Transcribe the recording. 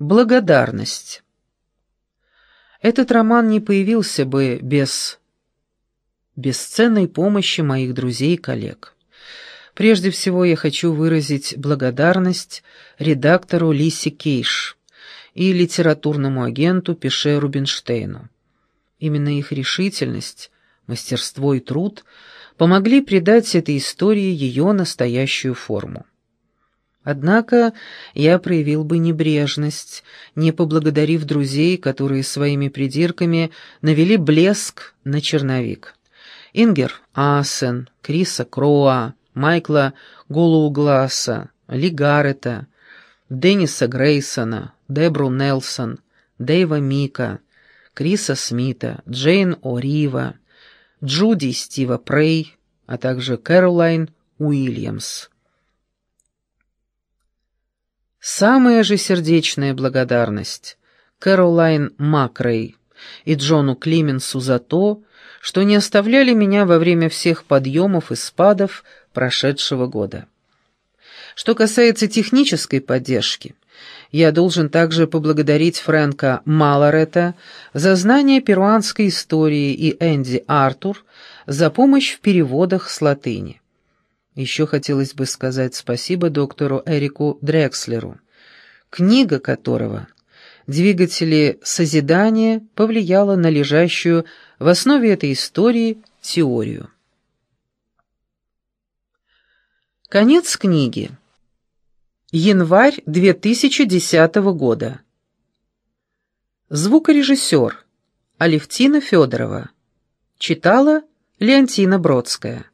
Благодарность. Этот роман не появился бы без бесценной помощи моих друзей и коллег. Прежде всего я хочу выразить благодарность редактору Лисе Кейш и литературному агенту Пеше Рубинштейну. Именно их решительность, мастерство и труд помогли придать этой истории ее настоящую форму. Однако я проявил бы небрежность, не поблагодарив друзей, которые своими придирками навели блеск на черновик. Ингер Асен, Криса Кроа, Майкла Голоугласа, Ли Гаррета, Денниса Грейсона, Дебру Нелсон, Дэйва Мика, Криса Смита, Джейн О'Рива, Джуди Стива Прей, а также Кэролайн Уильямс. Самая же сердечная благодарность Кэролайн Макрей и Джону Клименсу за то, что не оставляли меня во время всех подъемов и спадов прошедшего года. Что касается технической поддержки, я должен также поблагодарить Фрэнка Малорета за знание перуанской истории и Энди Артур за помощь в переводах с латыни. Еще хотелось бы сказать спасибо доктору Эрику Дрекслеру, книга которого «Двигатели созидания» повлияла на лежащую в основе этой истории теорию. Конец книги. Январь 2010 года. Звукорежиссер Алевтина Федорова. Читала Леонтина Бродская.